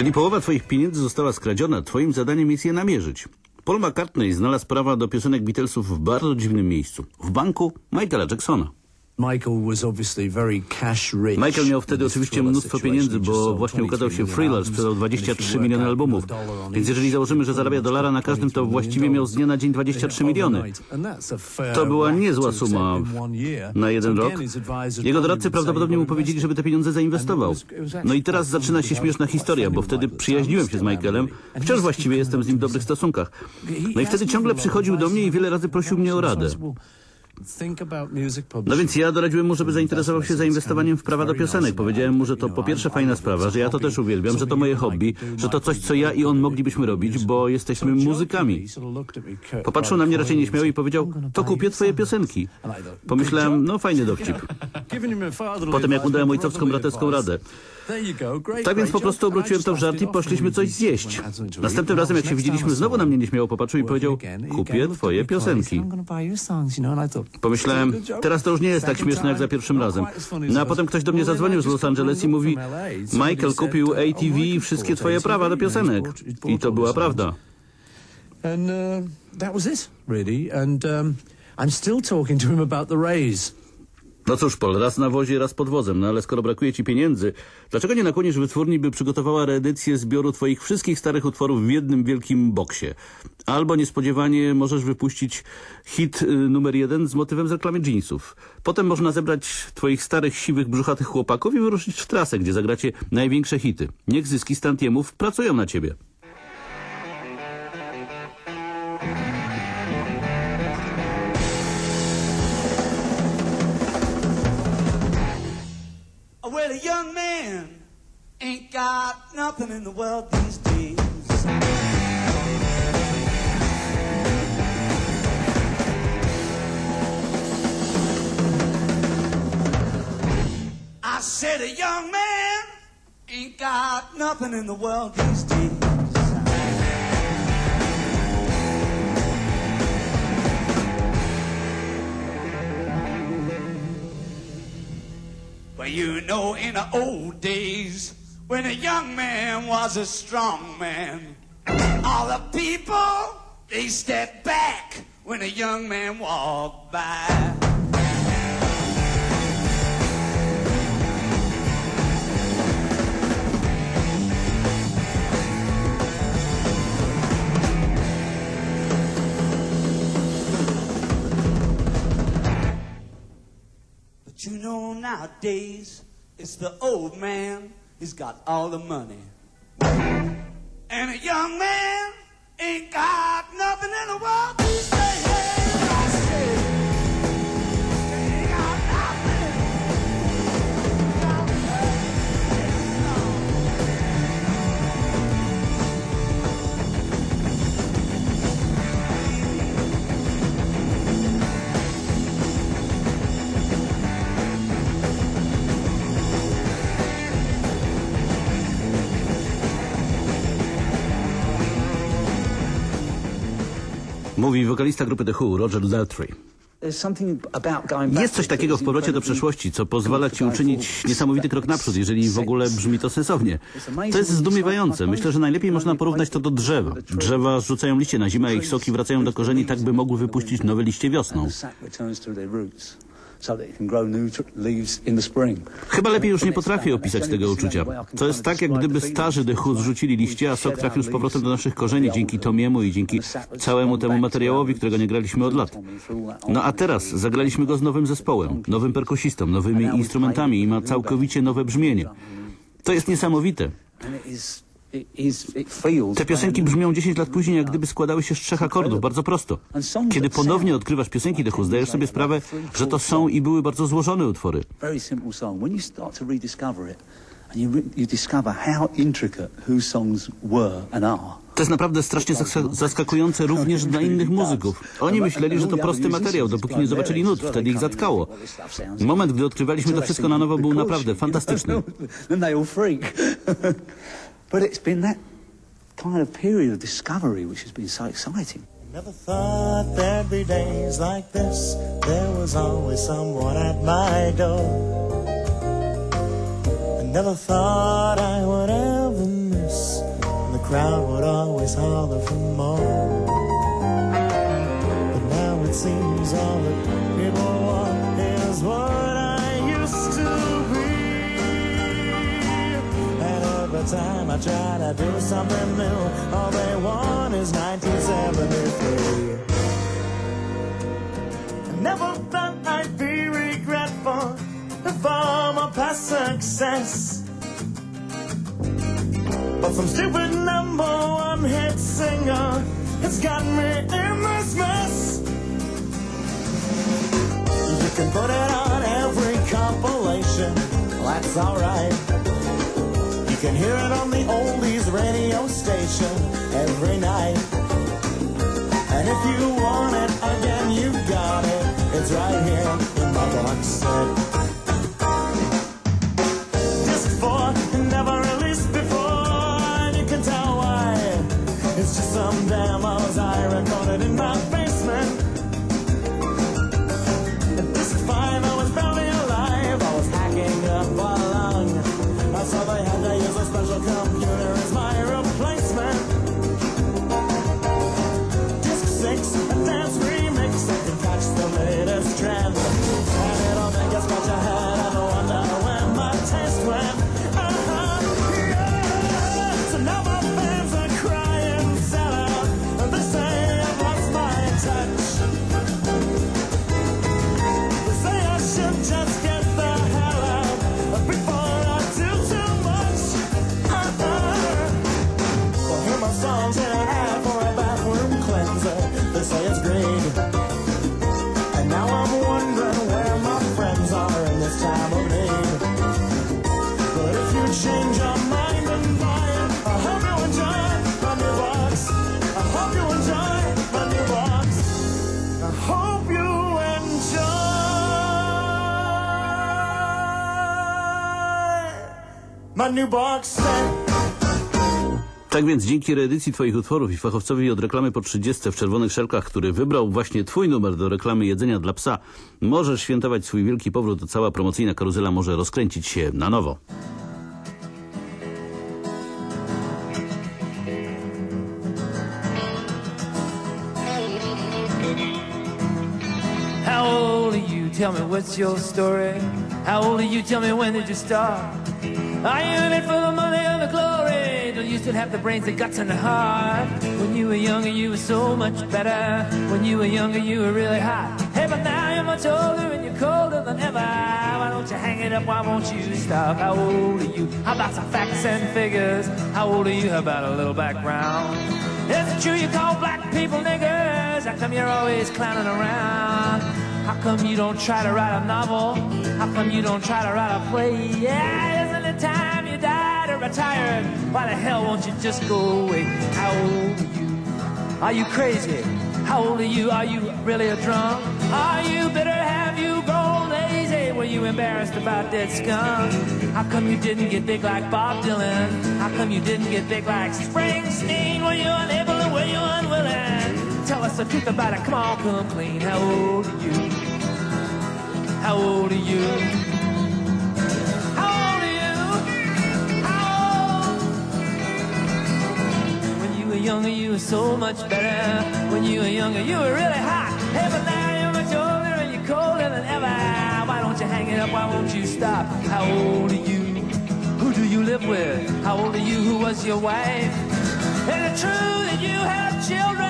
Jeżeli połowa twoich pieniędzy została skradziona, twoim zadaniem jest je namierzyć. Paul McCartney znalazł prawa do piosenek Beatlesów w bardzo dziwnym miejscu. W banku Michaela Jacksona. Michael miał wtedy oczywiście mnóstwo pieniędzy, bo właśnie ukazał się Thriller, sprzedał 23 miliony albumów. Więc jeżeli założymy, że zarabia dolara na każdym, to właściwie miał z dnia na dzień 23 miliony. To była niezła suma na jeden rok. Jego doradcy prawdopodobnie mu powiedzieli, żeby te pieniądze zainwestował. No i teraz zaczyna się śmieszna historia, bo wtedy przyjaźniłem się z Michaelem. Wciąż właściwie jestem z nim w dobrych stosunkach. No i wtedy ciągle przychodził do mnie i wiele razy prosił mnie o radę. No więc ja doradziłem mu, żeby zainteresował się zainwestowaniem w prawa do piosenek. Powiedziałem mu, że to po pierwsze fajna sprawa, że ja to też uwielbiam, że to moje hobby, że to coś, co ja i on moglibyśmy robić, bo jesteśmy muzykami. Popatrzył na mnie raczej nieśmiało i powiedział, to kupię twoje piosenki. Pomyślałem, no fajny dowcip. Potem jak mu dałem ojcowską braterską radę. Tak więc po prostu obróciłem to w żart i poszliśmy coś zjeść. Następnym razem, jak się widzieliśmy, znowu na mnie nieśmiało popatrzył i powiedział, kupię twoje piosenki. Pomyślałem, teraz to już nie jest tak śmieszne jak za pierwszym razem. No a potem ktoś do mnie zadzwonił z Los Angeles i mówi, Michael kupił ATV i wszystkie twoje prawa do piosenek. I to była prawda. And uh, that was it, really. And um, I'm still talking to him about the Rays. No cóż, Paul, raz na wozie, raz pod wozem, no ale skoro brakuje ci pieniędzy, dlaczego nie nakłonisz wytwórni, by przygotowała reedycję zbioru twoich wszystkich starych utworów w jednym wielkim boksie? Albo niespodziewanie możesz wypuścić hit y, numer jeden z motywem z reklamy jeansów. Potem można zebrać twoich starych, siwych, brzuchatych chłopaków i wyruszyć w trasę, gdzie zagracie największe hity. Niech zyski stantiemów pracują na ciebie. Ain't got nothing in the world these days. I said a young man ain't got nothing in the world these days. Well, you know, in the old days, when a young man was a strong man, all the people, they stepped back when a young man walked by. But you know nowadays it's the old man, he's got all the money. And a young man ain't got nothing in the world Mówi wokalista grupy The Who, Roger Daltrey. Jest coś takiego w powrocie do przeszłości, co pozwala ci uczynić niesamowity krok naprzód, jeżeli w ogóle brzmi to sensownie. To jest zdumiewające. Myślę, że najlepiej można porównać to do drzewa. Drzewa rzucają liście na zimę, a ich soki wracają do korzeni tak, by mogły wypuścić nowe liście wiosną. Chyba lepiej już nie potrafię opisać tego uczucia. To jest tak, jak gdyby starzy Who zrzucili liście, a sok trafił z powrotem do naszych korzeni dzięki Tomiemu i dzięki całemu temu materiałowi, którego nie graliśmy od lat. No a teraz zagraliśmy go z nowym zespołem, nowym perkusistą, nowymi instrumentami i ma całkowicie nowe brzmienie. To jest niesamowite. Te piosenki brzmią 10 lat później, jak gdyby składały się z trzech akordów, bardzo prosto. Kiedy ponownie odkrywasz piosenki Who, zdajesz sobie sprawę, że to są i były bardzo złożone utwory. to jest naprawdę strasznie zas- zaskakujące również dla innych muzyków. Oni myśleli, że to prosty materiał, dopóki nie zobaczyli nut, wtedy ich zatkało. Moment, gdy odkrywaliśmy to wszystko na nowo, był naprawdę fantastyczny. but it's been that kind of period of discovery which has been so exciting. Never thought there'd be days like this. There was always someone at my door. I never thought I would ever miss the crowd would always holler for more. But now it seems all that time I try to do something new, all they want is 1973. I never thought I'd be regretful for my past success. But some stupid number one hit singer has got me in this mess. You can put it on every compilation, that's alright. Hear it on the oldies radio station every night. And if you want it again, you got it. It's right here in my box set. Tak więc dzięki reedycji Twoich utworów i fachowcowi od reklamy po 30 w czerwonych szelkach, który wybrał właśnie Twój numer do reklamy jedzenia dla psa, możesz świętować swój wielki powrót, to cała promocyjna karuzela może rozkręcić się na nowo. How old are you? Tell me what's your story. How old are you? Tell me when did you start? You in it for the money or the glory? Do you still have the brains, the guts, and the heart? When you were younger, you were so much better. When you were younger, you were really hot. Hey, but now you're much older and you're colder than ever. Why don't you hang it up? Why won't you stop? How old are you? How about some facts and figures? How old are you? How about a little background? Is it true you call black people niggers? How come you're always clowning around? How come you don't try to write a novel? How come you don't try to write a play? Yeah, isn't it time you died or retired? Why the hell won't you just go away? How old are you? Are you crazy? How old are you? Are you really a drunk? Are you bitter? Have you grown lazy? Were you embarrassed about that skunk? How come you didn't get big like Bob Dylan? How come you didn't get big like Springsteen? Were you unable or were you unwilling? Tell us the truth about it. Come on, come clean. How old are you? How old are you? How old are you? How old? When you were younger, you were so much better. When you were younger, you were really hot. Hey, but now you're much older and you're colder than ever. Why don't you hang it up? Why won't you stop? How old are you? Who do you live with? How old are you? Who was your wife? Is it true that you have children?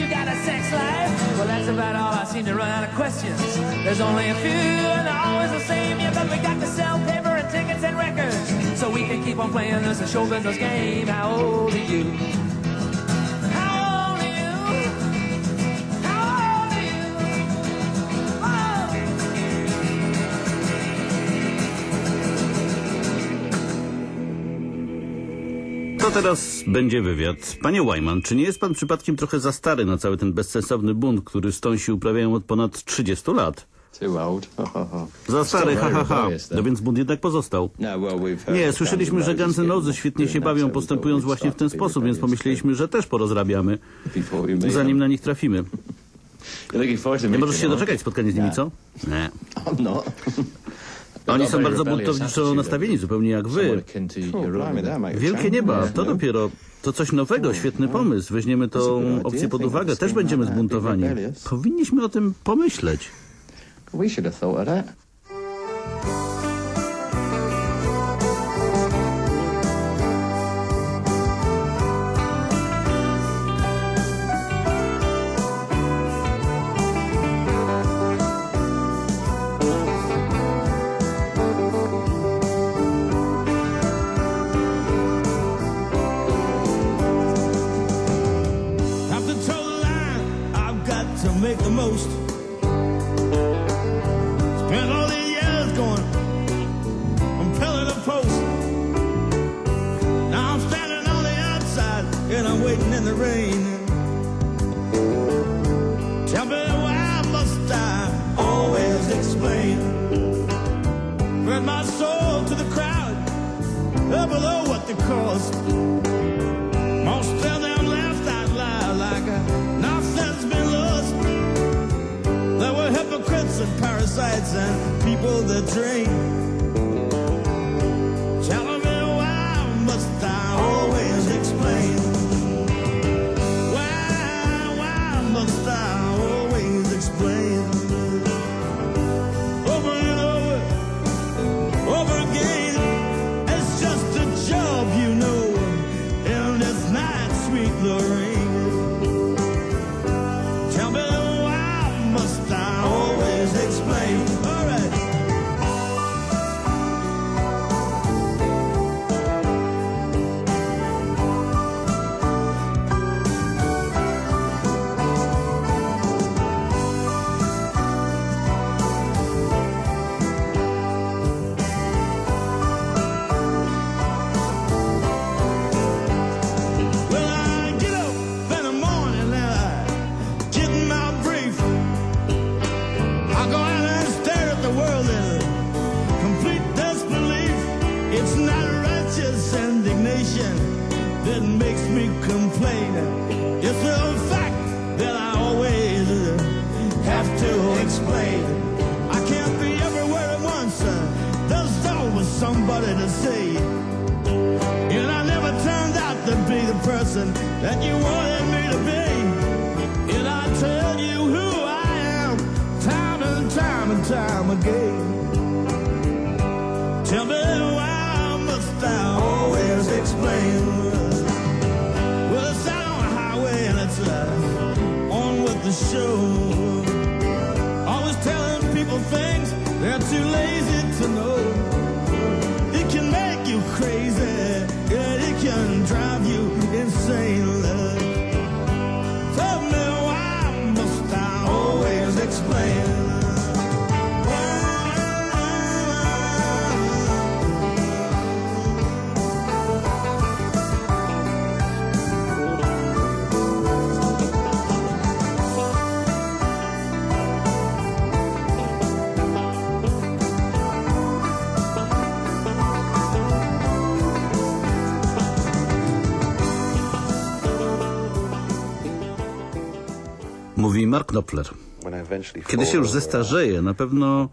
You got a sex life. Well, that's about all. I seem to run out of questions. There's only a few, and they're always the same. Yeah, but we got to sell paper and tickets and records, so we can keep on playing this and show business game. How old are you? To teraz będzie wywiad. Panie Wyman, czy nie jest pan przypadkiem trochę za stary na cały ten bezsensowny bunt, który stąsi uprawiają od ponad 30 lat? Too old. Za stary, ha, ha, ha. though. No więc bunt jednak pozostał. No, Nie, słyszeliśmy, że Guns N' świetnie się bawią, postępując właśnie w ten sposób, więc pomyśleliśmy, że też porozrabiamy, zanim na nich trafimy. Nie możesz się doczekać spotkania z nimi, co? Nie. Oni są bardzo buntowniczo nastawieni, zupełnie jak wy. Wielkie nieba, to dopiero to coś nowego, świetny pomysł. Weźmiemy tą opcję pod uwagę, też będziemy zbuntowani. Powinniśmy o tym pomyśleć. We should have thought of that. To make the most. Spent all these years going from pillar to post. Now I'm standing on the outside and I'm waiting in the rain. Tell me why must I always explain? Spread my soul to the crowd, up below what the cost. Parasites and people that drain. That you wanted me to be. And I tell you who I am, time and time and time again. Tell me why must I always explain? Well, it's on the highway and it's uh, on with the show. Mark Knopfler. Kiedy się już zestarzeję, na pewno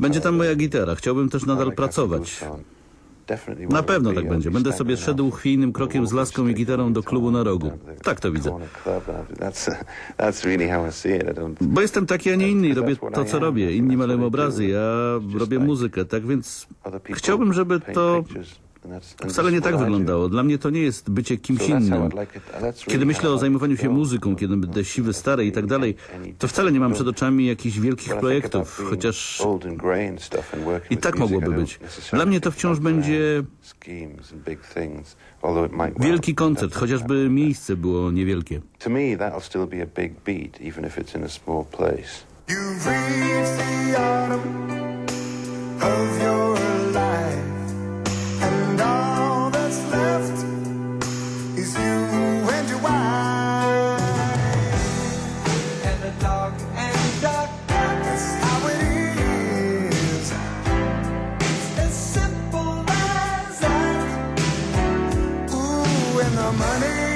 będzie tam moja gitara. Chciałbym też nadal pracować. Na pewno tak będzie. Będę sobie szedł chwiejnym krokiem z laską i gitarą do klubu na rogu. Tak to widzę. Bo jestem taki, a nie inny robię to, co robię. Inni malują obrazy, ja robię muzykę. Tak więc chciałbym, żeby to wcale nie tak wyglądało. Dla mnie to nie jest bycie kimś innym. Kiedy myślę o zajmowaniu się muzyką, kiedy będę siwy, stary i tak dalej, to wcale nie mam przed oczami jakichś wielkich projektów, chociaż i tak mogłoby być. Dla mnie to wciąż będzie wielki koncert, chociażby miejsce było niewielkie. To me, that'll still be a big beat, even if it's in a small place. You've reached the autumn of your money.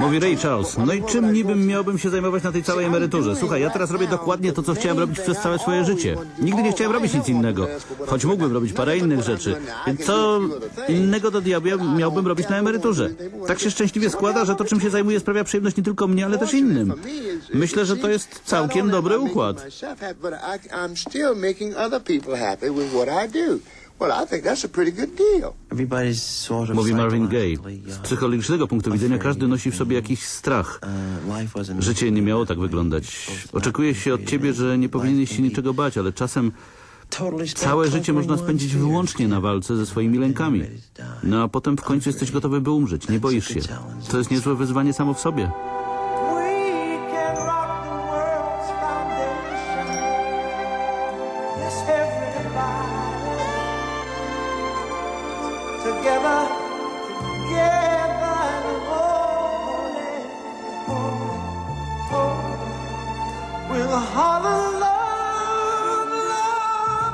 Mówi Ray Charles. No i czym niby miałbym się zajmować na tej całej emeryturze? Słuchaj, ja teraz robię dokładnie to, co chciałem robić przez całe swoje życie. Nigdy nie chciałem robić nic innego. Choć mógłbym robić parę innych rzeczy. Więc Co innego do diabła miałbym robić na emeryturze? Tak się szczęśliwie składa, że to, czym się zajmuję, sprawia przyjemność nie tylko mnie, ale też innym. Myślę, że to jest całkiem dobry układ. Mówi Marvin Gaye. Z psychologicznego punktu widzenia każdy nosi w sobie jakiś strach. Życie nie miało tak wyglądać. Oczekuje się od ciebie, że nie powinieneś się niczego bać, ale czasem całe życie można spędzić wyłącznie na walce ze swoimi lękami. No a potem w końcu jesteś gotowy, by umrzeć. Nie boisz się. To jest niezłe wyzwanie samo w sobie.